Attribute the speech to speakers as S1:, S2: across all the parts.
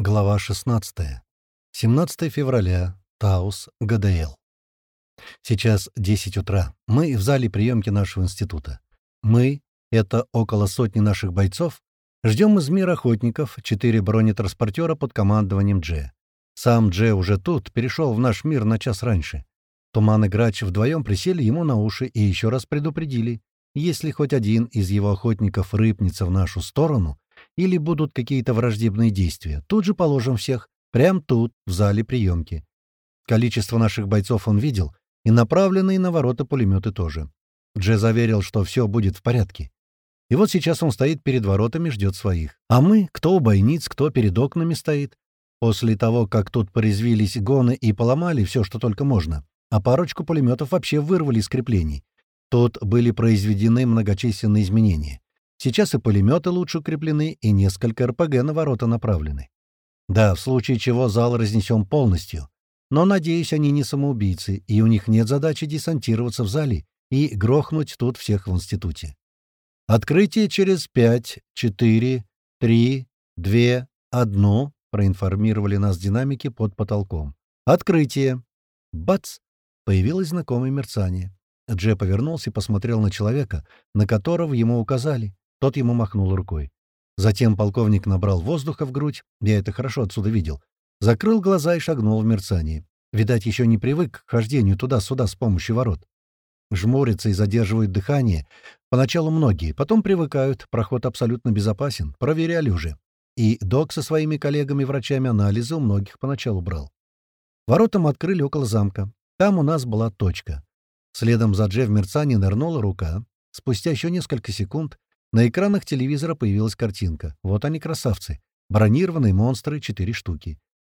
S1: Глава 16. 17 февраля. Таус, ГДЛ. Сейчас 10 утра. Мы в зале приемки нашего института. Мы — это около сотни наших бойцов. Ждем из мира охотников четыре бронетранспортера под командованием Дже. Сам Дже уже тут, перешел в наш мир на час раньше. Туман и Грач вдвоем присели ему на уши и еще раз предупредили. Если хоть один из его охотников рыпнется в нашу сторону — или будут какие-то враждебные действия, тут же положим всех, прямо тут, в зале приемки. Количество наших бойцов он видел, и направленные на ворота пулеметы тоже. Дже заверил, что все будет в порядке. И вот сейчас он стоит перед воротами, ждет своих. А мы, кто у бойниц, кто перед окнами стоит. После того, как тут порезвились гоны и поломали все, что только можно, а парочку пулеметов вообще вырвали из креплений. Тут были произведены многочисленные изменения. Сейчас и пулеметы лучше укреплены, и несколько РПГ на ворота направлены. Да, в случае чего зал разнесем полностью. Но, надеюсь, они не самоубийцы, и у них нет задачи десантироваться в зале и грохнуть тут всех в институте. «Открытие через пять, четыре, три, две, одну», — проинформировали нас динамики под потолком. «Открытие!» Бац! Появилось знакомое мерцание. Дже повернулся и посмотрел на человека, на которого ему указали. Тот ему махнул рукой. Затем полковник набрал воздуха в грудь, я это хорошо отсюда видел, закрыл глаза и шагнул в мерцание. Видать, еще не привык к хождению туда-сюда с помощью ворот. Жмурятся и задерживают дыхание. Поначалу многие, потом привыкают, проход абсолютно безопасен, проверяли уже. И док со своими коллегами-врачами анализы у многих поначалу брал. Воротам открыли около замка. Там у нас была точка. Следом за Джефф мерцание нырнула рука. Спустя еще несколько секунд на экранах телевизора появилась картинка. Вот они, красавцы. Бронированные монстры — четыре штуки.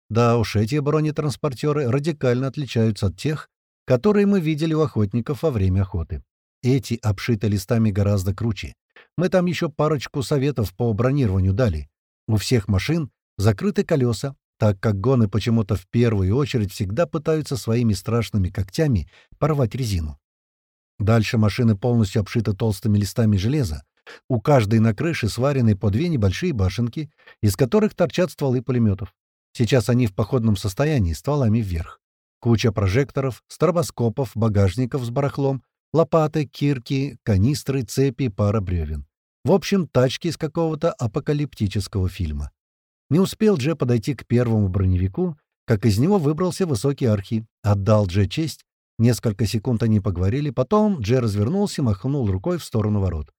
S1: Да уж, эти бронетранспортеры радикально отличаются от тех, которые мы видели у охотников во время охоты. Эти обшиты листами гораздо круче. Мы там еще парочку советов по бронированию дали. У всех машин закрыты колеса, так как гоны почему-то в первую очередь всегда пытаются своими страшными когтями порвать резину. Дальше машины полностью обшиты толстыми листами железа, у каждой на крыше сварены по две небольшие башенки, из которых торчат стволы пулеметов. Сейчас они в походном состоянии, стволами вверх. Куча прожекторов, стробоскопов, багажников с барахлом, лопаты, кирки, канистры, цепи, пара бревен. В общем, тачки из какого-то апокалиптического фильма. Не успел Дже подойти к первому броневику, как из него выбрался высокий архи, отдал Дже честь, несколько секунд они поговорили, потом Дже развернулся и махнул рукой в сторону ворот.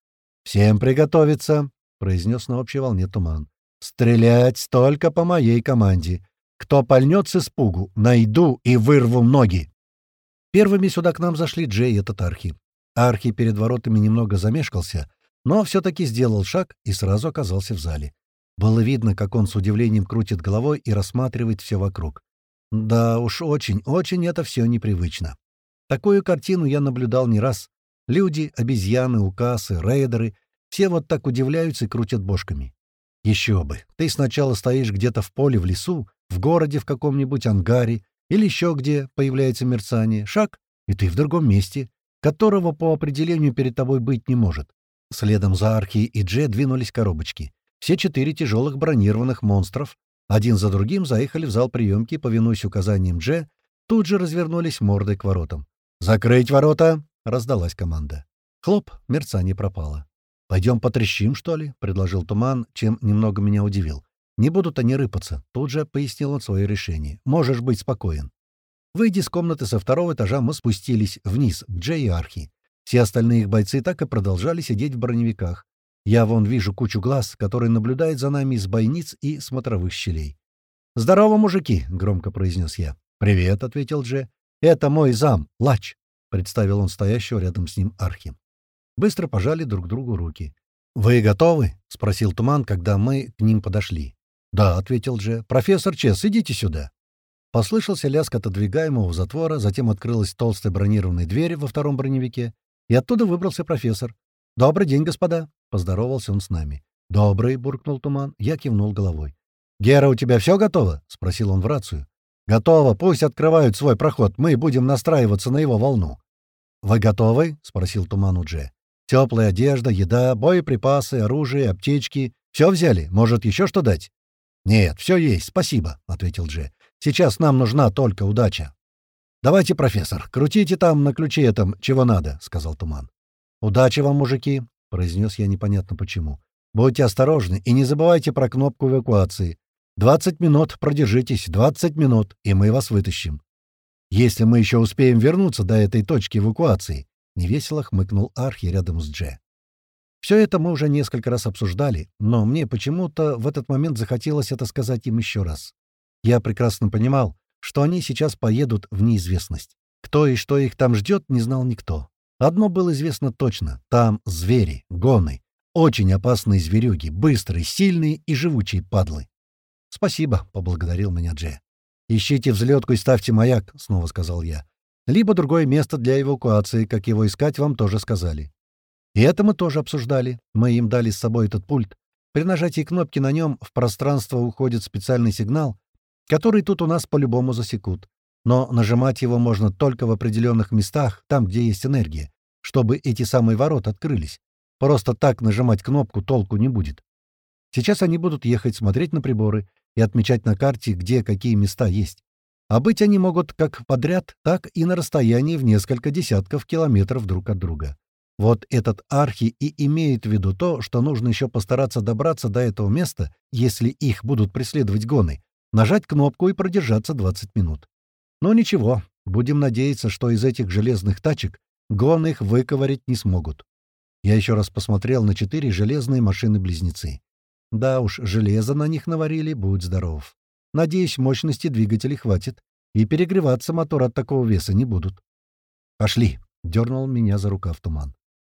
S1: «Всем приготовиться!» — произнес на общей волне туман. «Стрелять только по моей команде. Кто пальнет с испугу, найду и вырву ноги!» Первыми сюда к нам зашли Джей и этот Архи. Архи перед воротами немного замешкался, но все-таки сделал шаг и сразу оказался в зале. Было видно, как он с удивлением крутит головой и рассматривает все вокруг. Да уж очень, очень это все непривычно. Такую картину я наблюдал не раз. Люди, обезьяны, укасы, рейдеры — все вот так удивляются и крутят бошками. Еще бы, ты сначала стоишь где-то в поле, в лесу, в городе, в каком-нибудь ангаре или еще где появляется мерцание, шаг, и ты в другом месте, которого по определению перед тобой быть не может. Следом за Архи и Дже двинулись коробочки. Все четыре тяжелых бронированных монстров один за другим заехали в зал приемки, повинуясь указаниям Дже, тут же развернулись мордой к воротам. «Закрыть ворота!» — раздалась команда. Хлоп, мерцание пропало. «Пойдем потрещим, что ли?» — предложил Туман, чем немного меня удивил. «Не будут они рыпаться», — тут же пояснил он свое решение. «Можешь быть спокоен». Выйдя из комнаты со второго этажа, мы спустились вниз, к Джей и Архи. Все остальные их бойцы так и продолжали сидеть в броневиках. Я вон вижу кучу глаз, которые наблюдают за нами из бойниц и смотровых щелей. «Здорово, мужики!» — громко произнес я. «Привет!» — ответил Дже. «Это мой зам, Лач!» — представил он стоящего рядом с ним Архи. Быстро пожали друг другу руки. «Вы готовы?» — спросил Туман, когда мы к ним подошли. «Да», — ответил Дже. «Профессор Чес, идите сюда». Послышался лязг отодвигаемого затвора, затем открылась толстая бронированная дверь во втором броневике, и оттуда выбрался профессор. «Добрый день, господа!» — поздоровался он с нами. «Добрый!» — буркнул Туман. Я кивнул головой. «Гера, у тебя все готово?» — спросил он в рацию. «Готово. Пусть открывают свой проход. Мы будем настраиваться на его волну». «Вы готовы?» — спросил Туман у Дже. «Теплая одежда, еда, боеприпасы, оружие, аптечки. Все взяли? Может, еще что дать?» «Нет, все есть, спасибо», — ответил Дже. «Сейчас нам нужна только удача». «Давайте, профессор, крутите там на ключе этом, чего надо», — сказал Туман. «Удачи вам, мужики», — произнес я непонятно почему. «Будьте осторожны и не забывайте про кнопку эвакуации. Двадцать минут продержитесь, двадцать минут, и мы вас вытащим. Если мы еще успеем вернуться до этой точки эвакуации», — невесело хмыкнул Архи рядом с Дже. Все это мы уже несколько раз обсуждали, но мне почему-то в этот момент захотелось это сказать им еще раз. Я прекрасно понимал, что они сейчас поедут в неизвестность. Кто и что их там ждет, не знал никто. Одно было известно точно — там звери, гоны, очень опасные зверюги, быстрые, сильные и живучие падлы. «Спасибо», — поблагодарил меня Дже. «Ищите взлетку и ставьте маяк», — снова сказал я. «Либо другое место для эвакуации, как его искать, вам тоже сказали. И это мы тоже обсуждали. Мы им дали с собой этот пульт. При нажатии кнопки на нем в пространство уходит специальный сигнал, который тут у нас по-любому засекут. Но нажимать его можно только в определенных местах, там, где есть энергия, чтобы эти самые ворота открылись. Просто так нажимать кнопку толку не будет. Сейчас они будут ехать, смотреть на приборы и отмечать на карте, где какие места есть. А быть они могут как подряд, так и на расстоянии в несколько десятков километров друг от друга. Вот этот архи и имеет в виду то, что нужно еще постараться добраться до этого места, если их будут преследовать гоны, нажать кнопку и продержаться 20 минут. Но ничего, будем надеяться, что из этих железных тачек гоны их выковырять не смогут. Я еще раз посмотрел на четыре железные машины-близнецы. Да уж, железо на них наварили, будь здоров. Надеюсь, мощности двигателей хватит, и перегреваться мотор от такого веса не будут. «Пошли!» — дернул меня за рукав туман.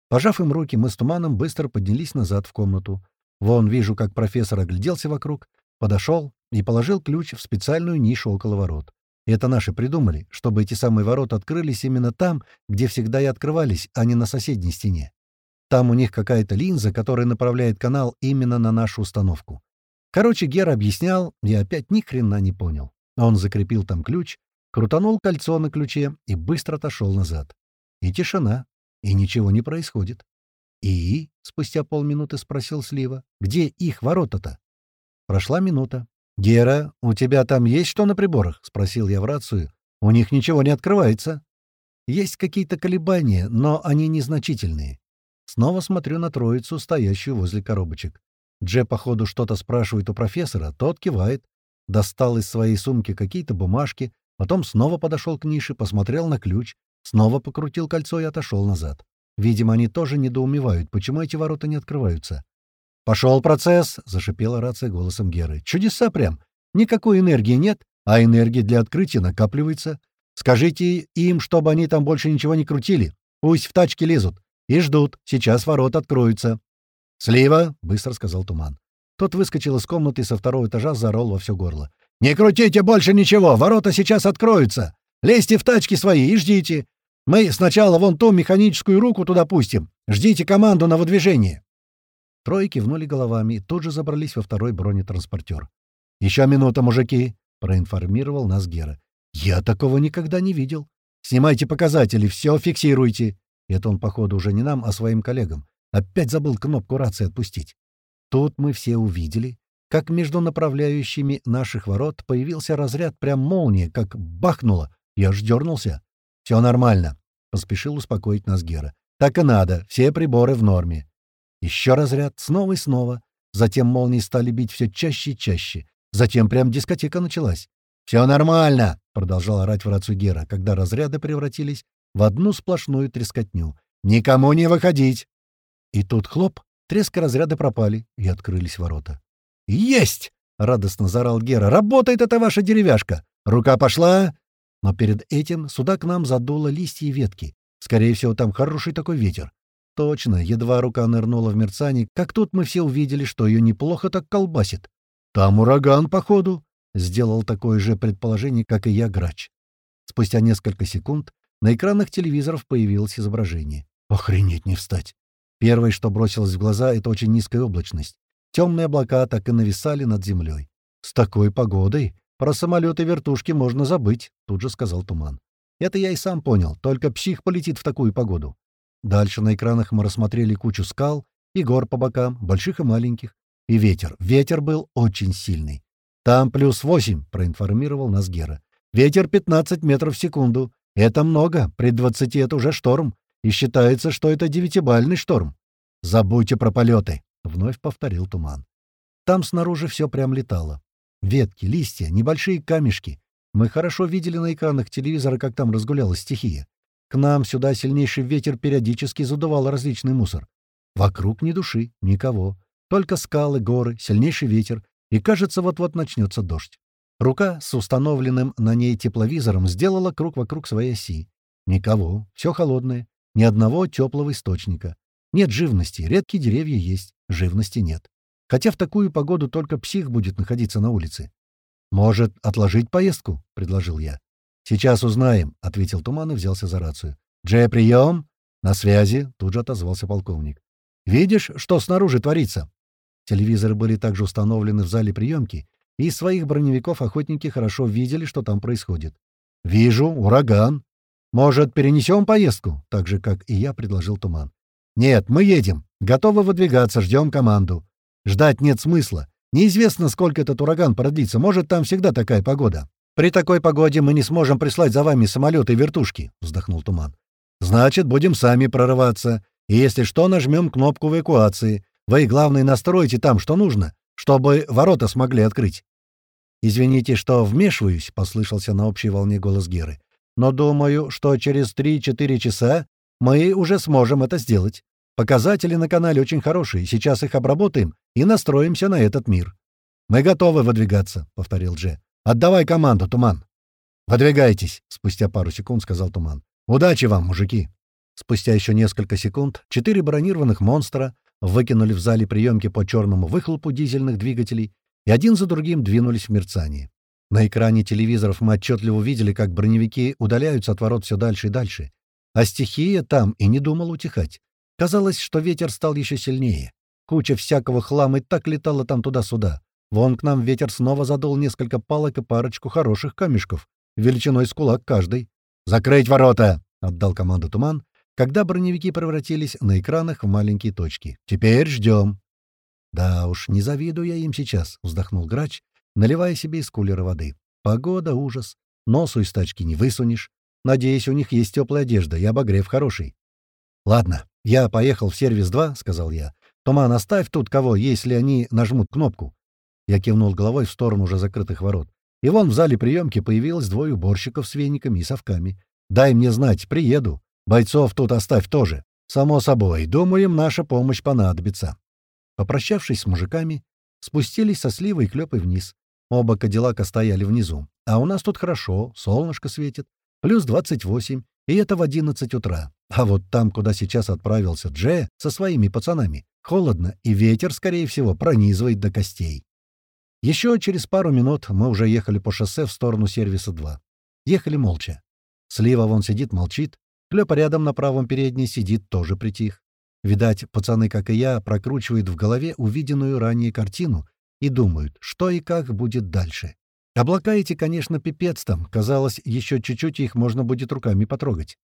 S1: Пожав им руки, мы с Туманом быстро поднялись назад в комнату. Вон вижу, как профессор огляделся вокруг, подошел и положил ключ в специальную нишу около ворот. Это наши придумали, чтобы эти самые ворота открылись именно там, где всегда и открывались, а не на соседней стене. Там у них какая-то линза, которая направляет канал именно на нашу установку. Короче, Гера объяснял, я опять ни хрена не понял. Он закрепил там ключ, крутанул кольцо на ключе и быстро отошел назад. И тишина. И ничего не происходит. «И?» — спустя полминуты спросил Слива. «Где их ворота-то?» Прошла минута. «Гера, у тебя там есть что на приборах?» — спросил я в рацию. «У них ничего не открывается». «Есть какие-то колебания, но они незначительные». Снова смотрю на троицу, стоящую возле коробочек. Дже, походу, что-то спрашивает у профессора, тот кивает. Достал из своей сумки какие-то бумажки, потом снова подошел к нише, посмотрел на ключ, Снова покрутил кольцо и отошел назад. Видимо, они тоже недоумевают, почему эти ворота не открываются. «Пошел процесс!» — зашипела рация голосом Геры. «Чудеса прям! Никакой энергии нет, а энергия для открытия накапливается. Скажите им, чтобы они там больше ничего не крутили. Пусть в тачке лезут. И ждут. Сейчас ворота откроются». «Слива!» — быстро сказал Туман. Тот выскочил из комнаты со второго этажа, заорал во все горло. «Не крутите больше ничего! Ворота сейчас откроются! Лезьте в тачки свои и ждите! Мы сначала вон ту механическую руку туда пустим. Ждите команду на выдвижение». Трое кивнули головами и тут же забрались во второй бронетранспортер. «Еще минута, мужики!» — проинформировал нас Гера. «Я такого никогда не видел. Снимайте показатели, все фиксируйте!» Это он, походу, уже не нам, а своим коллегам. Опять забыл кнопку рации отпустить. Тут мы все увидели, как между направляющими наших ворот появился разряд прям молния, как бахнуло. Я аж дернулся. «Все нормально», — поспешил успокоить нас Гера. «Так и надо, все приборы в норме». Еще разряд, снова и снова. Затем молнии стали бить все чаще и чаще. Затем прям дискотека началась. «Все нормально!» — продолжал орать в рацию Гера, когда разряды превратились в одну сплошную трескотню. «Никому не выходить!» И тут хлоп, треск разряды пропали, и открылись ворота. «Есть!» — радостно заорал Гера. «Работает эта ваша деревяшка! Рука пошла!» Но перед этим сюда к нам задуло листья и ветки. Скорее всего, там хороший такой ветер. Точно, едва рука нырнула в мерцание, как тут мы все увидели, что ее неплохо так колбасит. «Там ураган, походу», — сделал такое же предположение, как и я, грач. Спустя несколько секунд на экранах телевизоров появилось изображение. Охренеть не встать. Первое, что бросилось в глаза, — это очень низкая облачность. Темные облака так и нависали над землей. С такой погодой «Про самолеты-вертушки можно забыть», — тут же сказал Туман. «Это я и сам понял, только псих полетит в такую погоду». Дальше на экранах мы рассмотрели кучу скал и гор по бокам, больших и маленьких. И ветер. Ветер был очень сильный. «Там плюс восемь», — проинформировал нас Гера. «Ветер 15 метров в секунду. Это много, при 20 это уже шторм, и считается, что это девятибальный шторм. Забудьте про полеты», — вновь повторил Туман. Там снаружи все прям летало. Ветки, листья, небольшие камешки. Мы хорошо видели на экранах телевизора, как там разгулялась стихия. К нам сюда сильнейший ветер периодически задувал различный мусор. Вокруг ни души, никого. Только скалы, горы, сильнейший ветер, и, кажется, вот-вот начнется дождь. Рука с установленным на ней тепловизором сделала круг вокруг своей оси. Никого, все холодное, ни одного теплого источника. Нет живности, редкие деревья есть, живности нет. Хотя в такую погоду только псих будет находиться на улице. «Может, отложить поездку?» — предложил я. «Сейчас узнаем», — ответил Туман и взялся за рацию. «Джей, прием!» «На связи», — тут же отозвался полковник. «Видишь, что снаружи творится?» Телевизоры были также установлены в зале приемки, из своих броневиков охотники хорошо видели, что там происходит. «Вижу, ураган. Может, перенесем поездку?» Так же, как и я, предложил Туман. «Нет, мы едем. Готовы выдвигаться, ждем команду. Ждать нет смысла. Неизвестно, сколько этот ураган продлится. Может, там всегда такая погода. При такой погоде мы не сможем прислать за вами самолеты и вертушки», — вздохнул Туман. «Значит, будем сами прорываться. И если что, нажмем кнопку эвакуации. Вы, главное, настройте там, что нужно, чтобы ворота смогли открыть». «Извините, что вмешиваюсь», — послышался на общей волне голос Геры. «Но думаю, что через 3-4 часа мы уже сможем это сделать. Показатели на канале очень хорошие, сейчас их обработаем и настроимся на этот мир». «Мы готовы выдвигаться», — повторил Дже. «Отдавай команду, Туман». «Выдвигайтесь», — спустя пару секунд сказал Туман. «Удачи вам, мужики». Спустя еще несколько секунд четыре бронированных монстра выкинули в зале приемки по черному выхлопу дизельных двигателей и один за другим двинулись в мерцание. На экране телевизоров мы отчетливо видели, как броневики удаляются от ворот все дальше и дальше. А стихия там и не думала утихать. Казалось, что ветер стал еще сильнее. Куча всякого хлама и так летала там туда-сюда. Вон к нам ветер снова задул несколько палок и парочку хороших камешков, величиной с кулак каждый. «Закрыть ворота!» — отдал команду Туман, когда броневики превратились на экранах в маленькие точки. «Теперь ждем». «Да уж, не завидую я им сейчас», — вздохнул грач, наливая себе из кулера воды. «Погода — ужас. Носу из тачки не высунешь. Надеюсь, у них есть теплая одежда и обогрев хороший». «Ладно, я поехал в сервис 2», — сказал я. «Туман, оставь тут кого, если они нажмут кнопку». Я кивнул головой в сторону уже закрытых ворот. И вон в зале приемки появилось двое уборщиков с вениками и совками. «Дай мне знать, приеду. Бойцов тут оставь тоже. Само собой, думаю, им наша помощь понадобится». Попрощавшись с мужиками, спустились со сливой и клёпой вниз. Оба кадиллака стояли внизу. А у нас тут хорошо, солнышко светит. Плюс 28, и это в 11 утра. А вот там, куда сейчас отправился Дже со своими пацанами, холодно, и ветер, скорее всего, пронизывает до костей. Еще через пару минут мы уже ехали по шоссе в сторону сервиса 2. Ехали молча. Слива вон сидит, молчит. Клёпа рядом на правом передней сидит, тоже притих. Видать, пацаны, как и я, прокручивают в голове увиденную ранее картину и думают, что и как будет дальше. Облака эти, конечно, пипец там. Казалось, еще чуть-чуть их можно будет руками потрогать.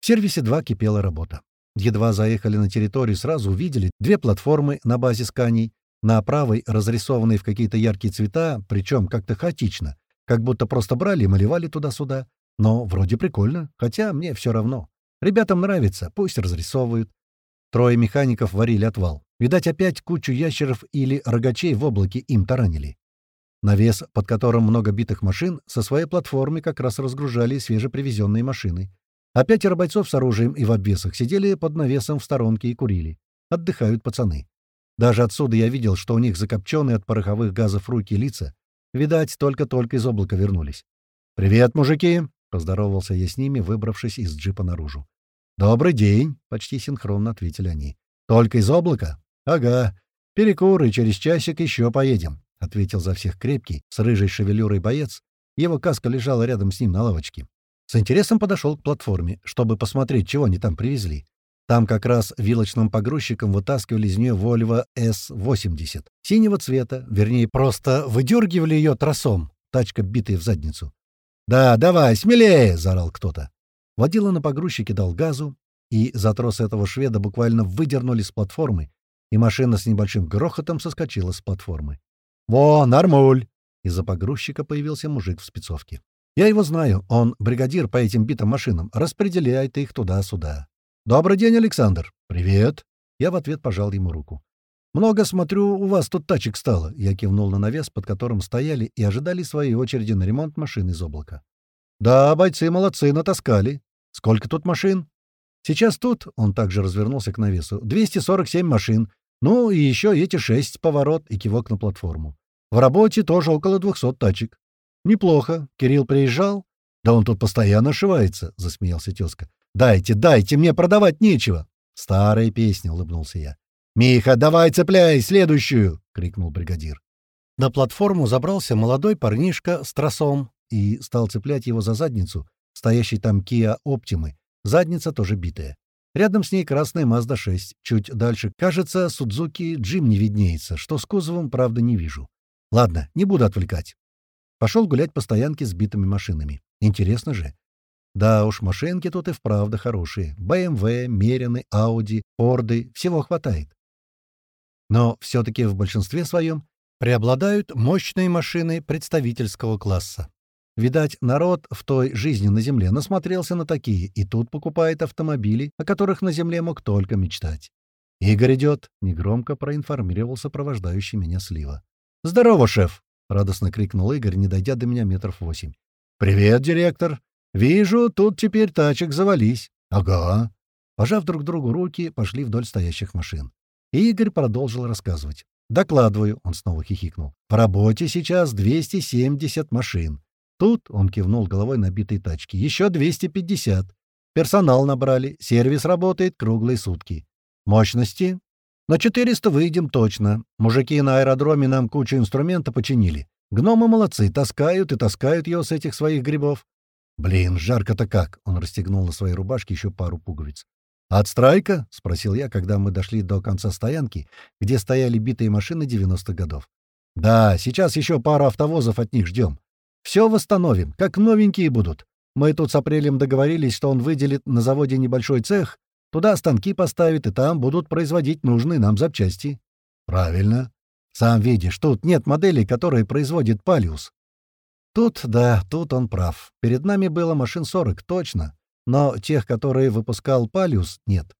S1: В сервисе 2 кипела работа. Едва заехали на территорию, сразу увидели две платформы на базе сканий, на правой разрисованные в какие-то яркие цвета, причем как-то хаотично, как будто просто брали и малевали туда-сюда. Но вроде прикольно, хотя мне все равно. Ребятам нравится, пусть разрисовывают. Трое механиков варили отвал. Видать, опять кучу ящеров или рогачей в облаке им таранили. Навес, под которым много битых машин, со своей платформы как раз разгружали свежепривезенные машины. А пятеро с оружием и в обвесах сидели под навесом в сторонке и курили. Отдыхают пацаны. Даже отсюда я видел, что у них закопченные от пороховых газов руки и лица. Видать, только-только из облака вернулись. «Привет, мужики!» — поздоровался я с ними, выбравшись из джипа наружу. «Добрый день!» — почти синхронно ответили они. «Только из облака?» «Ага. Перекур, и через часик еще поедем», — ответил за всех крепкий, с рыжей шевелюрой боец. Его каска лежала рядом с ним на лавочке. С интересом подошел к платформе, чтобы посмотреть, чего они там привезли. Там как раз вилочным погрузчиком вытаскивали из нее Volvo S80. Синего цвета, вернее, просто выдергивали ее тросом, тачка битая в задницу. «Да, давай, смелее!» — заорал кто-то. Водила на погрузчике дал газу, и за трос этого шведа буквально выдернули с платформы, и машина с небольшим грохотом соскочила с платформы. «Во, нормуль!» Из-за погрузчика появился мужик в спецовке. «Я его знаю, он бригадир по этим битым машинам, распределяет их туда-сюда». «Добрый день, Александр!» «Привет!» Я в ответ пожал ему руку. «Много, смотрю, у вас тут тачек стало», — я кивнул на навес, под которым стояли и ожидали своей очереди на ремонт машин из облака. «Да, бойцы молодцы, натаскали. Сколько тут машин?» «Сейчас тут», — он также развернулся к навесу, — «247 машин. Ну, и еще эти шесть поворот и кивок на платформу. В работе тоже около 200 тачек». «Неплохо. Кирилл приезжал?» «Да он тут постоянно ошивается», — засмеялся тезка. «Дайте, дайте, мне продавать нечего». «Старая песня», — улыбнулся я. «Миха, давай цепляй следующую!» — крикнул бригадир. На платформу забрался молодой парнишка с тросом и стал цеплять его за задницу, стоящий там Kia Optima, задница тоже битая. Рядом с ней красная Mazda 6, чуть дальше, кажется, Судзуки Джим не виднеется, что с кузовом, правда, не вижу. Ладно, не буду отвлекать. Пошел гулять по стоянке с битыми машинами. Интересно же. Да уж, машинки тут и вправду хорошие. BMW, Мерины, Audi, Форды, всего хватает. Но все-таки в большинстве своем преобладают мощные машины представительского класса. Видать, народ в той жизни на Земле насмотрелся на такие, и тут покупает автомобили, о которых на Земле мог только мечтать. «Игорь идет», — негромко проинформировал сопровождающий меня Слива. «Здорово, шеф!» — радостно крикнул Игорь, не дойдя до меня метров восемь. «Привет, директор! Вижу, тут теперь тачек завались». «Ага». Пожав друг другу руки, пошли вдоль стоящих машин. И Игорь продолжил рассказывать. «Докладываю», — он снова хихикнул. «В работе сейчас 270 машин. Тут, — он кивнул головой набитой тачки, — еще 250. Персонал набрали, сервис работает круглые сутки. Мощности? На 400 выйдем точно. Мужики на аэродроме нам кучу инструмента починили. Гномы молодцы, таскают и таскают его с этих своих грибов. Блин, жарко-то как! Он расстегнул на своей рубашке еще пару пуговиц. «Отстройка?» — спросил я, когда мы дошли до конца стоянки, где стояли битые машины 90-х годов. «Да, сейчас еще пару автовозов от них ждем. Все восстановим, как новенькие будут. Мы тут с Апрелем договорились, что он выделит на заводе небольшой цех, туда станки поставит, и там будут производить нужные нам запчасти». «Правильно. Сам видишь, тут нет моделей, которые производит Палиус». Тут, да, тут он прав. Перед нами было машин 40, точно но тех, которые выпускал Палиус, нет.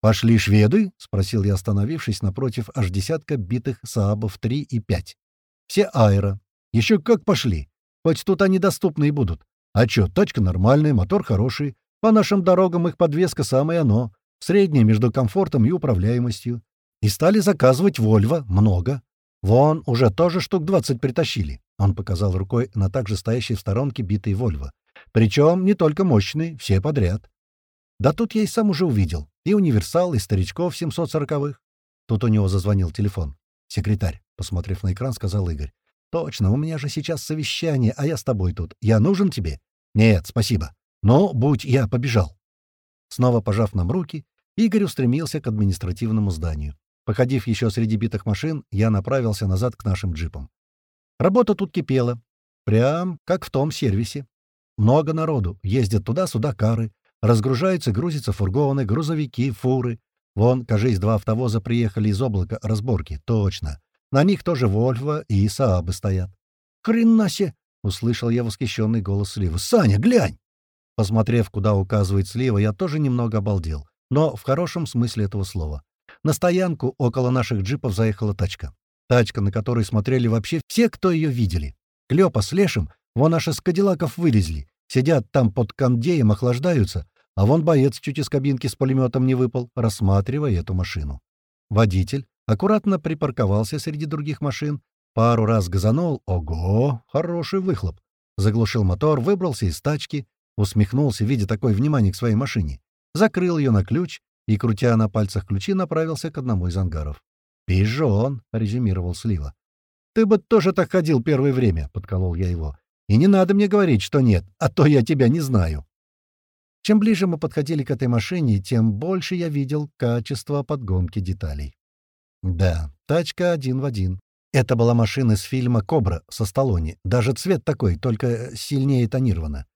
S1: «Пошли шведы?» — спросил я, остановившись напротив аж десятка битых Саабов 3 и 5. «Все аэро. Еще как пошли. Хоть тут они доступные будут. А чё, тачка нормальная, мотор хороший. По нашим дорогам их подвеска самое оно. Средняя между комфортом и управляемостью. И стали заказывать Вольво. Много. Вон, уже тоже штук 20 притащили». Он показал рукой на также стоящий в сторонке битый Вольво. Причем не только мощные, все подряд. Да тут я и сам уже увидел. И универсал, и старичков 740-х. Тут у него зазвонил телефон. «Секретарь», — посмотрев на экран, сказал Игорь. «Точно, у меня же сейчас совещание, а я с тобой тут. Я нужен тебе?» «Нет, спасибо. Но будь я побежал». Снова пожав нам руки, Игорь устремился к административному зданию. Походив еще среди битых машин, я направился назад к нашим джипам. Работа тут кипела. Прям как в том сервисе. Много народу. Ездят туда-сюда кары. Разгружаются, грузятся фургоны, грузовики, фуры. Вон, кажись, два автовоза приехали из облака разборки. Точно. На них тоже Вольфа и Саабы стоят. «Хрена себе!» — услышал я восхищенный голос Сливы. «Саня, глянь!» Посмотрев, куда указывает Слива, я тоже немного обалдел. Но в хорошем смысле этого слова. На стоянку около наших джипов заехала тачка. Тачка, на которой смотрели вообще все, кто ее видели. Клёпа с Лешим Вон аж из кадиллаков вылезли. Сидят там под кондеем, охлаждаются. А вон боец чуть из кабинки с пулеметом не выпал, рассматривая эту машину. Водитель аккуратно припарковался среди других машин, пару раз газанул. Ого, хороший выхлоп. Заглушил мотор, выбрался из тачки, усмехнулся, видя такое внимание к своей машине. Закрыл ее на ключ и, крутя на пальцах ключи, направился к одному из ангаров. «Пижон», — резюмировал Слива. «Ты бы тоже так ходил первое время», — подколол я его. И не надо мне говорить, что нет, а то я тебя не знаю. Чем ближе мы подходили к этой машине, тем больше я видел качество подгонки деталей. Да, тачка один в один. Это была машина из фильма «Кобра» со Сталлоне. Даже цвет такой, только сильнее тонировано.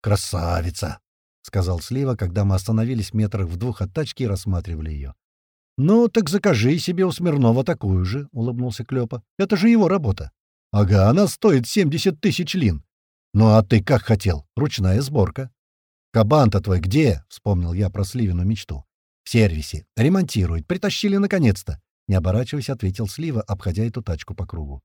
S1: «Красавица!» — сказал Слива, когда мы остановились метрах в двух от тачки и рассматривали ее. «Ну, так закажи себе у Смирнова такую же», — улыбнулся Клёпа. «Это же его работа». «Ага, она стоит 70 тысяч лин». «Ну, а ты как хотел? Ручная сборка». «Кабан-то твой где?» — вспомнил я про Сливину мечту. «В сервисе. Ремонтируют. Притащили наконец-то». Не оборачиваясь, ответил Слива, обходя эту тачку по кругу.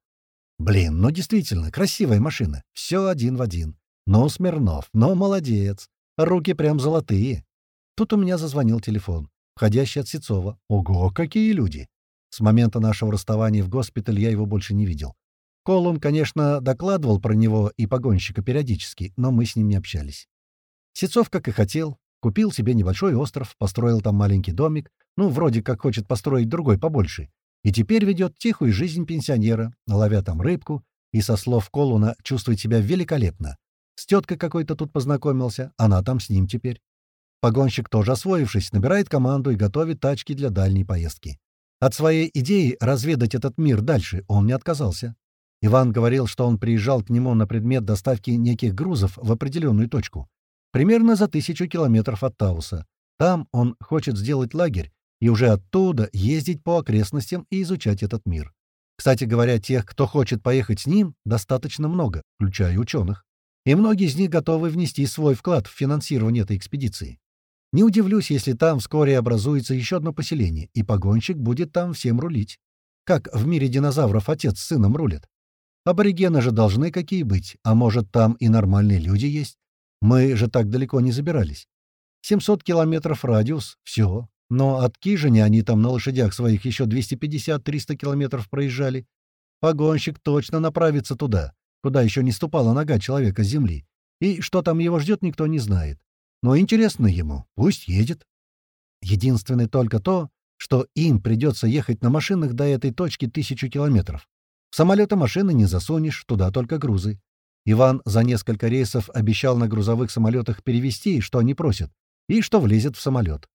S1: «Блин, ну действительно, красивая машина. Все один в один. Ну, Смирнов, ну, молодец. Руки прям золотые». Тут у меня зазвонил телефон входящий от Сецова. Ого, какие люди! С момента нашего расставания в госпиталь я его больше не видел. Колун, конечно, докладывал про него и погонщика периодически, но мы с ним не общались. Сецов, как и хотел, купил себе небольшой остров, построил там маленький домик, ну, вроде как хочет построить другой побольше, и теперь ведет тихую жизнь пенсионера, ловя там рыбку, и, со слов Колуна, чувствует себя великолепно. С теткой какой-то тут познакомился, она там с ним теперь. Погонщик, тоже освоившись, набирает команду и готовит тачки для дальней поездки. От своей идеи разведать этот мир дальше он не отказался. Иван говорил, что он приезжал к нему на предмет доставки неких грузов в определенную точку. Примерно за тысячу километров от Тауса. Там он хочет сделать лагерь и уже оттуда ездить по окрестностям и изучать этот мир. Кстати говоря, тех, кто хочет поехать с ним, достаточно много, включая ученых. И многие из них готовы внести свой вклад в финансирование этой экспедиции. Не удивлюсь, если там вскоре образуется еще одно поселение, и погонщик будет там всем рулить. Как в мире динозавров отец с сыном рулят. Аборигены же должны какие быть, а может, там и нормальные люди есть. Мы же так далеко не забирались. 700 километров радиус — все. Но от Кижини они там на лошадях своих еще 250-300 километров проезжали. Погонщик точно направится туда, куда еще не ступала нога человека с земли. И что там его ждет, никто не знает. Но интересно ему, пусть едет. Единственное только то, что им придется ехать на машинах до этой точки тысячу километров. В самолеты машины не засунешь, туда только грузы. Иван за несколько рейсов обещал на грузовых самолетах перевести, что они просят, и что влезет в самолет.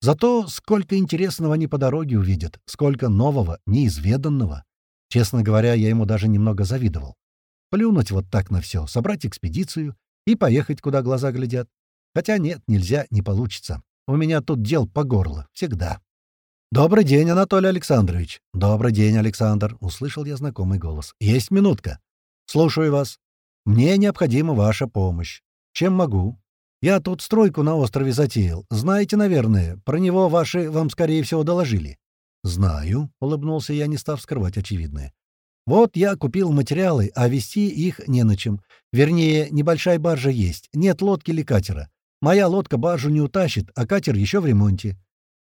S1: Зато сколько интересного они по дороге увидят, сколько нового, неизведанного. Честно говоря, я ему даже немного завидовал. Плюнуть вот так на все, собрать экспедицию и поехать, куда глаза глядят. Хотя нет, нельзя, не получится. У меня тут дел по горло. Всегда. «Добрый день, Анатолий Александрович!» «Добрый день, Александр!» — услышал я знакомый голос. «Есть минутка!» «Слушаю вас. Мне необходима ваша помощь. Чем могу?» «Я тут стройку на острове затеял. Знаете, наверное, про него ваши вам, скорее всего, доложили». «Знаю», — улыбнулся я, не став скрывать очевидное. «Вот я купил материалы, а вести их не на чем. Вернее, небольшая баржа есть, нет лодки или катера. Моя лодка баржу не утащит, а катер еще в ремонте».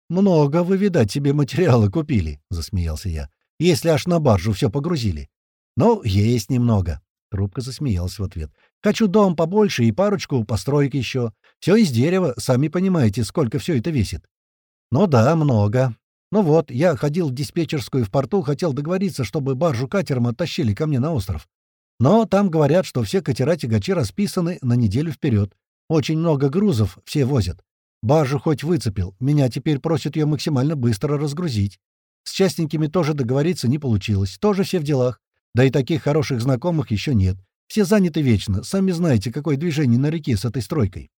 S1: «Много вы, видать, себе материала купили», — засмеялся я, — «если аж на баржу все погрузили». «Ну, есть немного», — трубка засмеялась в ответ. «Хочу дом побольше и парочку построек еще. Все из дерева, сами понимаете, сколько все это весит». «Ну да, много. Ну вот, я ходил в диспетчерскую в порту, хотел договориться, чтобы баржу катером оттащили ко мне на остров. Но там говорят, что все катера-тягачи расписаны на неделю вперед. Очень много грузов все возят. Баржу хоть выцепил, меня теперь просят ее максимально быстро разгрузить. С частниками тоже договориться не получилось, тоже все в делах. Да и таких хороших знакомых еще нет. Все заняты вечно, сами знаете, какое движение на реке с этой стройкой.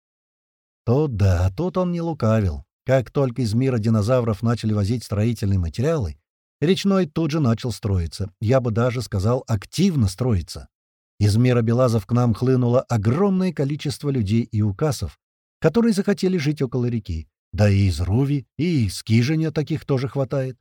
S1: Тут да, тут он не лукавил. Как только из мира динозавров начали возить строительные материалы, речной тут же начал строиться. Я бы даже сказал, активно строиться. Из мира Белазов к нам хлынуло огромное количество людей и указов, которые захотели жить около реки. Да и из Руви, и из Кижиня таких тоже хватает.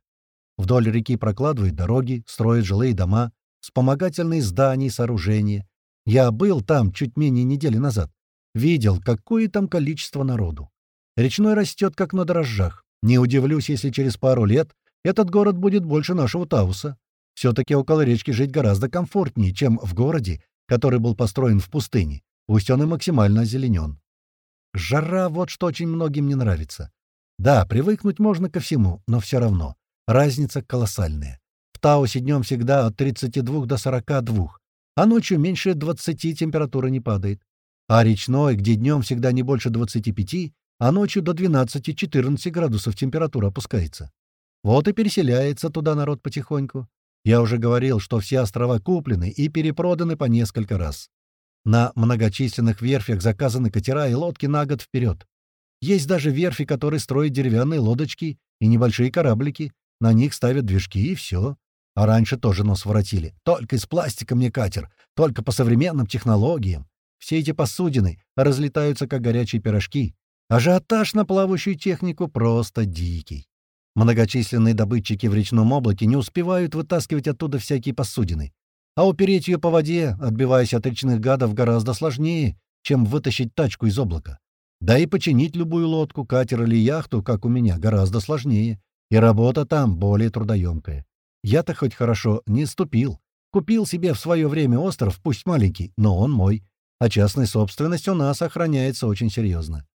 S1: Вдоль реки прокладывают дороги, строят жилые дома, вспомогательные здания и сооружения. Я был там чуть менее недели назад. Видел, какое там количество народу. Речной растет, как на дрожжах. Не удивлюсь, если через пару лет этот город будет больше нашего Тауса. Все-таки около речки жить гораздо комфортнее, чем в городе, который был построен в пустыне, пусть он и максимально озеленен. Жара — вот что очень многим не нравится. Да, привыкнуть можно ко всему, но все равно. Разница колоссальная. В Таусе днем всегда от 32 до 42, а ночью меньше 20 температура не падает. А речной, где днем всегда не больше 25, а ночью до 12-14 градусов температура опускается. Вот и переселяется туда народ потихоньку. Я уже говорил, что все острова куплены и перепроданы по несколько раз. На многочисленных верфях заказаны катера и лодки на год вперед. Есть даже верфи, которые строят деревянные лодочки и небольшие кораблики. На них ставят движки, и все. А раньше тоже нос воротили. Только из пластика мне катер, только по современным технологиям. Все эти посудины разлетаются, как горячие пирожки. Ажиотаж на плавающую технику просто дикий. Многочисленные добытчики в речном облаке не успевают вытаскивать оттуда всякие посудины. А упереть ее по воде, отбиваясь от речных гадов, гораздо сложнее, чем вытащить тачку из облака. Да и починить любую лодку, катер или яхту, как у меня, гораздо сложнее. И работа там более трудоемкая. Я-то хоть хорошо не ступил. Купил себе в свое время остров, пусть маленький, но он мой. А частная собственность у нас охраняется очень серьезно.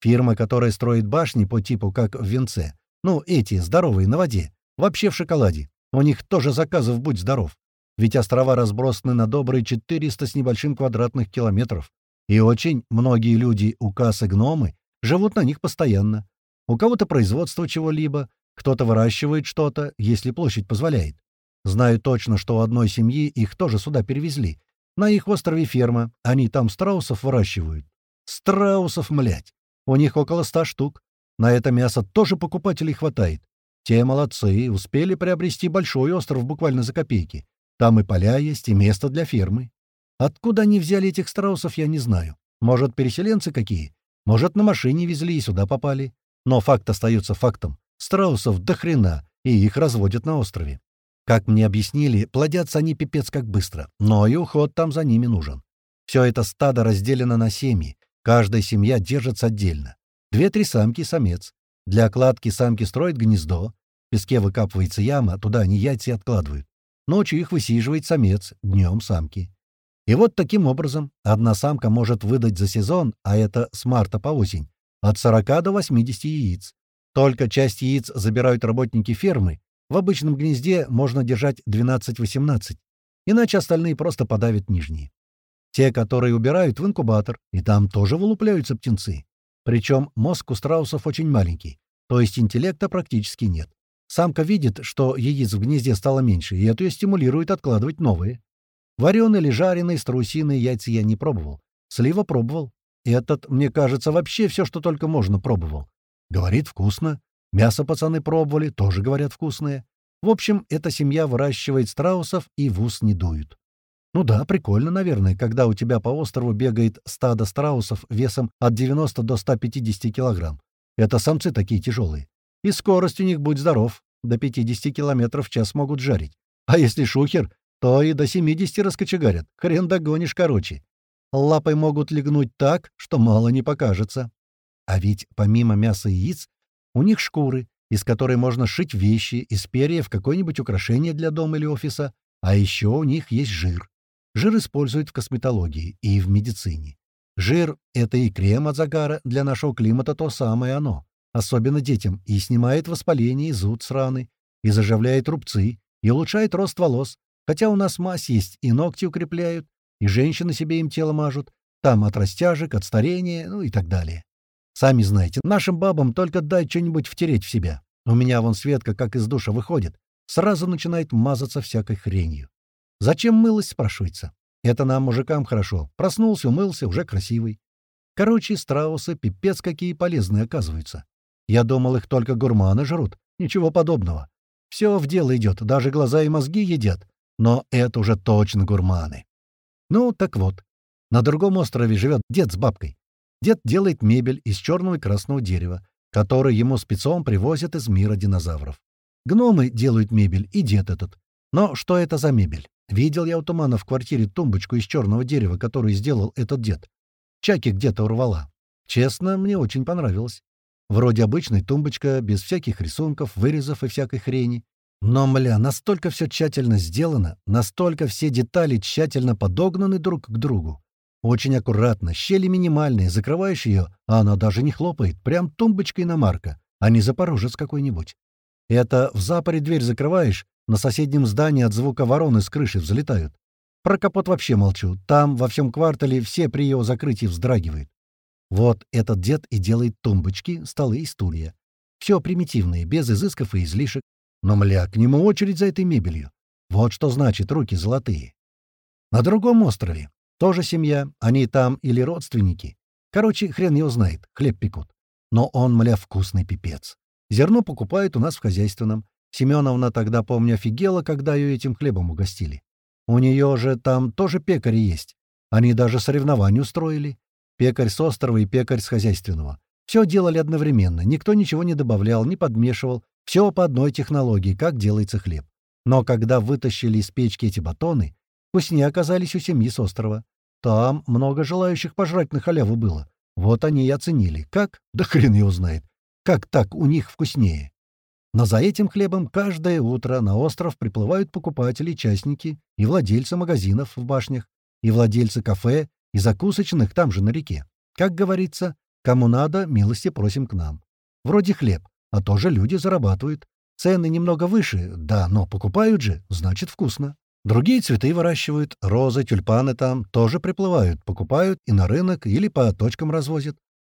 S1: Фирма, которая строит башни по типу как в Венце, ну, эти, здоровые, на воде, вообще в шоколаде. У них тоже заказов «Будь здоров». Ведь острова разбросаны на добрые 400 с небольшим квадратных километров. И очень многие люди, и гномы, живут на них постоянно. У кого-то производство чего-либо, кто-то выращивает что-то, если площадь позволяет. Знаю точно, что у одной семьи их тоже сюда перевезли. На их острове ферма, они там страусов выращивают. Страусов, млять! У них около ста штук. На это мясо тоже покупателей хватает. Те молодцы, успели приобрести большой остров буквально за копейки. Там и поля есть, и место для фермы. Откуда они взяли этих страусов, я не знаю. Может, переселенцы какие? Может, на машине везли и сюда попали. Но факт остается фактом. Страусов до хрена, и их разводят на острове. Как мне объяснили, плодятся они пипец как быстро, но и уход там за ними нужен. Все это стадо разделено на семьи, каждая семья держится отдельно. Две-три самки и самец. Для окладки самки строят гнездо, в песке выкапывается яма, туда они яйца откладывают. Ночью их высиживает самец, днем самки. И вот таким образом одна самка может выдать за сезон, а это с марта по осень, от 40 до 80 яиц. Только часть яиц забирают работники фермы. В обычном гнезде можно держать 12-18, иначе остальные просто подавят нижние. Те, которые убирают в инкубатор, и там тоже вылупляются птенцы. Причем мозг у страусов очень маленький, то есть интеллекта практически нет. Самка видит, что яиц в гнезде стало меньше, и это ее стимулирует откладывать новые. Вареные или жареные страусиные яйца я не пробовал. Слива пробовал. Этот, мне кажется, вообще все, что только можно, пробовал. Говорит, вкусно. Мясо пацаны пробовали, тоже говорят вкусное. В общем, эта семья выращивает страусов и в ус не дуют. Ну да, прикольно, наверное, когда у тебя по острову бегает стадо страусов весом от 90 до 150 килограмм. Это самцы такие тяжелые. И скорость у них, будь здоров, до 50 километров в час могут жарить. А если шухер, то и до 70 раскочегарят. Хрен догонишь, короче. Лапой могут легнуть так, что мало не покажется. А ведь помимо мяса и яиц, у них шкуры, из которой можно шить вещи, из перьев какое-нибудь украшение для дома или офиса, а еще у них есть жир. Жир используют в косметологии и в медицине. Жир — это и крем от загара, для нашего климата то самое оно, особенно детям, и снимает воспаление и зуд с раны, и заживляет рубцы, и улучшает рост волос, хотя у нас мазь есть, и ногти укрепляют, и женщины себе им тело мажут, там от растяжек, от старения, ну и так далее. Сами знаете, нашим бабам только дай что-нибудь втереть в себя. У меня вон Светка, как из душа выходит, сразу начинает мазаться всякой хренью. Зачем мылась, спрашивается. Это нам, мужикам, хорошо. Проснулся, умылся, уже красивый. Короче, страусы пипец какие полезные оказываются. Я думал, их только гурманы жрут. Ничего подобного. Все в дело идет, даже глаза и мозги едят. Но это уже точно гурманы. Ну, так вот. На другом острове живет дед с бабкой. Дед делает мебель из черного и красного дерева, который ему спецом привозят из мира динозавров. Гномы делают мебель, и дед этот. Но что это за мебель? Видел я у Тумана в квартире тумбочку из черного дерева, которую сделал этот дед. Чаки где-то урвала. Честно, мне очень понравилось. Вроде обычной тумбочка, без всяких рисунков, вырезов и всякой хрени. Но, мля, настолько все тщательно сделано, настолько все детали тщательно подогнаны друг к другу. Очень аккуратно, щели минимальные, закрываешь ее, а она даже не хлопает, прям тумбочкой на марка, а не запорожец какой-нибудь. Это в запоре дверь закрываешь, на соседнем здании от звука вороны с крыши взлетают. Про капот вообще молчу. Там во всем квартале все при его закрытии вздрагивают. Вот этот дед и делает тумбочки, столы и стулья. Все примитивные, без изысков и излишек. Но, мля, к нему очередь за этой мебелью. Вот что значит руки золотые. На другом острове. Тоже семья. Они там или родственники. Короче, хрен его знает. Хлеб пекут. Но он, мля, вкусный пипец. Зерно покупают у нас в хозяйственном. Семеновна тогда, помню, офигела, когда ее этим хлебом угостили. У нее же там тоже пекари есть. Они даже соревнования устроили. Пекарь с острова и пекарь с хозяйственного. Все делали одновременно, никто ничего не добавлял, не подмешивал. Все по одной технологии, как делается хлеб. Но когда вытащили из печки эти батоны, вкуснее оказались у семьи с острова. Там много желающих пожрать на халяву было. Вот они и оценили. Как? Да хрен его знает. Как так у них вкуснее? Но за этим хлебом каждое утро на остров приплывают покупатели, частники и владельцы магазинов в башнях, и владельцы кафе, и закусочных там же на реке. Как говорится, кому надо, милости просим к нам. Вроде хлеб, а тоже люди зарабатывают. Цены немного выше, да, но покупают же, значит вкусно. Другие цветы выращивают, розы, тюльпаны там тоже приплывают, покупают и на рынок или по точкам развозят.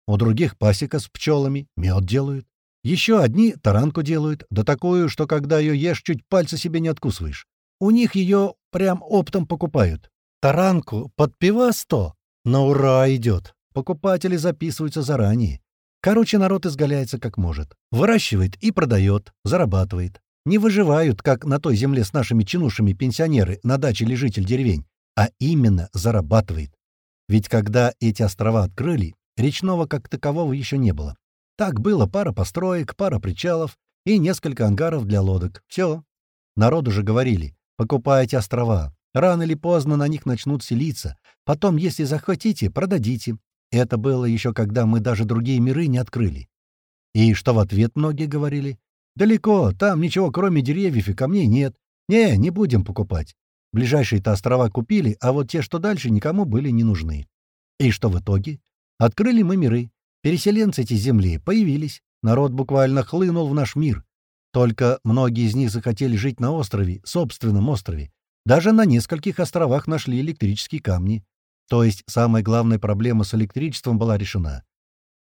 S1: У других пасека с пчелами, мед делают. Еще одни таранку делают, да такую, что когда ее ешь, чуть пальцы себе не откусываешь. У них ее прям оптом покупают. Таранку под пива. На ура идет. Покупатели записываются заранее. Короче, народ изгаляется как может. Выращивает и продает, зарабатывает. Не выживают, как на той земле с нашими чинушами пенсионеры на даче или житель деревень, а именно зарабатывает. Ведь когда эти острова открыли, речного как такового еще не было. Так было пара построек, пара причалов и несколько ангаров для лодок. Все. Народу же говорили, покупайте острова, Рано или поздно на них начнут селиться. Потом, если захотите, продадите. Это было еще когда мы даже другие миры не открыли. И что в ответ многие говорили? «Далеко, там ничего кроме деревьев и камней нет. Не, не будем покупать. Ближайшие-то острова купили, а вот те, что дальше, никому были не нужны. И что в итоге? Открыли мы миры. Переселенцы эти земли появились. Народ буквально хлынул в наш мир. Только многие из них захотели жить на острове, собственном острове, даже на нескольких островах нашли электрические камни. То есть самая главная проблема с электричеством была решена.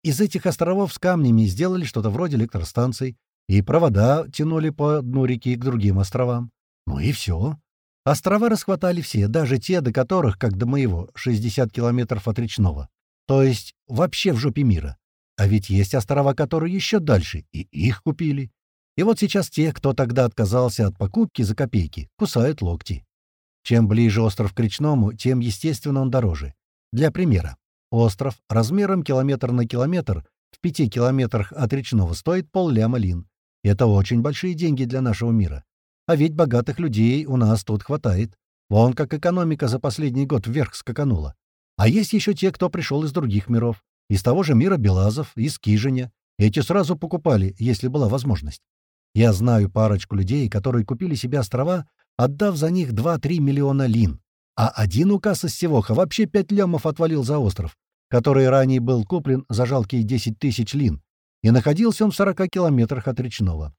S1: Из этих островов с камнями сделали что-то вроде электростанций, и провода тянули по дну реки к другим островам. Ну и все. Острова расхватали все, даже те, до которых, как до моего, 60 километров от речного. То есть вообще в жопе мира. А ведь есть острова, которые еще дальше, и их купили. И вот сейчас те, кто тогда отказался от покупки за копейки, кусают локти. Чем ближе остров к речному, тем, естественно, он дороже. Для примера. Остров размером километр на километр в пяти километрах от речного стоит полляма лин. Это очень большие деньги для нашего мира. А ведь богатых людей у нас тут хватает. Вон как экономика за последний год вверх скаканула. А есть еще те, кто пришел из других миров. Из того же мира Белазов, из Кижиня. Эти сразу покупали, если была возможность. Я знаю парочку людей, которые купили себе острова, отдав за них 2-3 миллиона лин. А один указ из Севоха вообще 5 лямов отвалил за остров, который ранее был куплен за жалкие 10 тысяч лин, и находился он в 40 километрах от речного.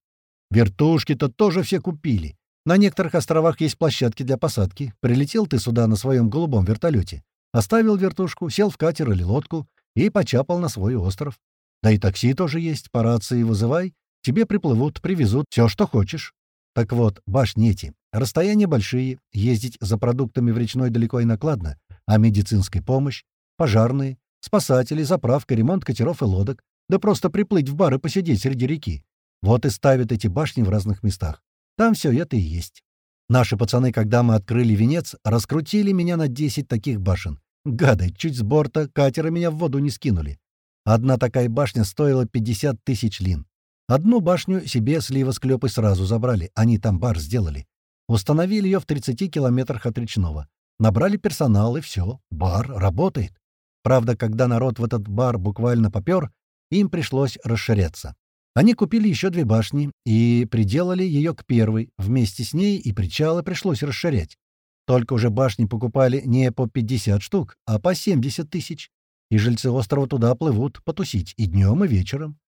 S1: Вертушки-то тоже все купили. На некоторых островах есть площадки для посадки. Прилетел ты сюда на своем голубом вертолете, оставил вертушку, сел в катер или лодку и почапал на свой остров. Да и такси тоже есть, по рации вызывай, Тебе приплывут, привезут все, что хочешь. Так вот, башни эти. Расстояния большие, ездить за продуктами в речной далеко и накладно, а медицинская помощь, пожарные, спасатели, заправка, ремонт катеров и лодок, да просто приплыть в бар и посидеть среди реки. Вот и ставят эти башни в разных местах. Там все это и есть. Наши пацаны, когда мы открыли венец, раскрутили меня на 10 таких башен. Гады, чуть с борта катера меня в воду не скинули. Одна такая башня стоила 50 тысяч лин. Одну башню себе с клёпой сразу забрали, они там бар сделали. Установили ее в 30 километрах от речного. Набрали персонал, и все, бар работает. Правда, когда народ в этот бар буквально попер, им пришлось расширяться. Они купили еще две башни и приделали ее к первой. Вместе с ней и причалы пришлось расширять. Только уже башни покупали не по 50 штук, а по 70 тысяч. И жильцы острова туда плывут потусить и днем, и вечером.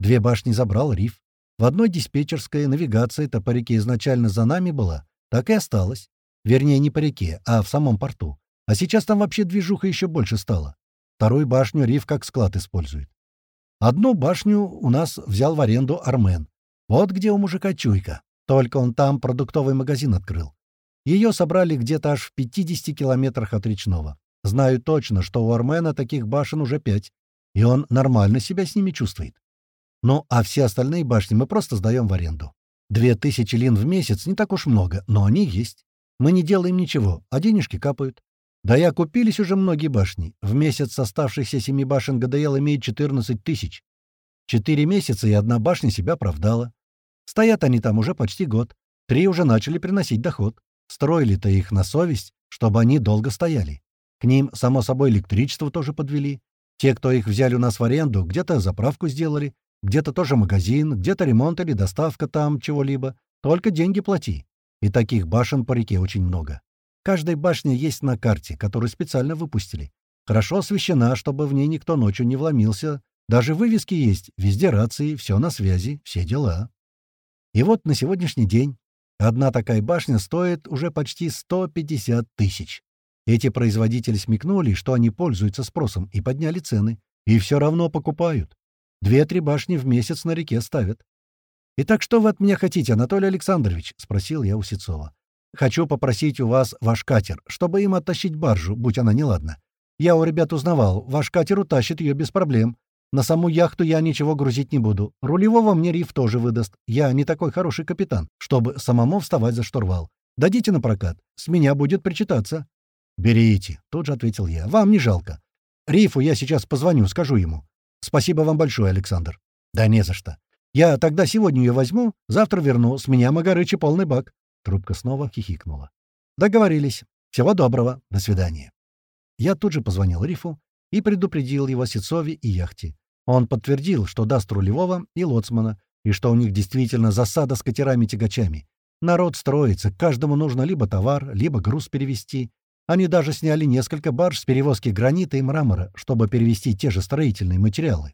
S1: Две башни забрал риф. В одной диспетчерская навигация-то по реке изначально за нами была, так и осталась. Вернее, не по реке, а в самом порту. А сейчас там вообще движуха еще больше стала. Вторую башню риф как склад использует. Одну башню у нас взял в аренду Армен. Вот где у мужика чуйка. Только он там продуктовый магазин открыл. Ее собрали где-то аж в 50 километрах от речного. Знаю точно, что у Армена таких башен уже пять. и он нормально себя с ними чувствует. Ну, а все остальные башни мы просто сдаем в аренду. Две тысячи лин в месяц не так уж много, но они есть. Мы не делаем ничего, а денежки капают. Да и окупились уже многие башни. В месяц оставшихся семи башен ГДЛ имеет 14 тысяч. Четыре месяца, и одна башня себя оправдала. Стоят они там уже почти год. Три уже начали приносить доход. Строили-то их на совесть, чтобы они долго стояли. К ним, само собой, электричество тоже подвели. Те, кто их взяли у нас в аренду, где-то заправку сделали, где-то тоже магазин, где-то ремонт или доставка там чего-либо. Только деньги плати. И таких башен по реке очень много. Каждая башня есть на карте, которую специально выпустили. Хорошо освещена, чтобы в ней никто ночью не вломился. Даже вывески есть, везде рации, все на связи, все дела. И вот на сегодняшний день одна такая башня стоит уже почти 150 тысяч. Эти производители смекнули, что они пользуются спросом, и подняли цены. И все равно покупают. Две-три башни в месяц на реке ставят. «Итак, что вы от меня хотите, Анатолий Александрович?» — спросил я у Сецова. «Хочу попросить у вас ваш катер, чтобы им оттащить баржу, будь она неладна. Я у ребят узнавал, ваш катер утащит ее без проблем. На саму яхту я ничего грузить не буду. Рулевого мне риф тоже выдаст. Я не такой хороший капитан, чтобы самому вставать за штурвал. Дадите на прокат. С меня будет причитаться». «Берите», — тут же ответил я. «Вам не жалко. Рифу я сейчас позвоню, скажу ему. Спасибо вам большое, Александр». «Да не за что. Я тогда сегодня ее возьму, завтра верну. С меня Магарыча полный бак». Трубка снова хихикнула. «Договорились. Всего доброго. До свидания». Я тут же позвонил Рифу и предупредил его о Сецове и яхте. Он подтвердил, что даст рулевого и лоцмана, и что у них действительно засада с катерами-тягачами. Народ строится, каждому нужно либо товар, либо груз перевести. Они даже сняли несколько барж с перевозки гранита и мрамора, чтобы перевести те же строительные материалы.